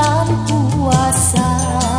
bulan puasa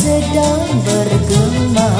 sedang bergema.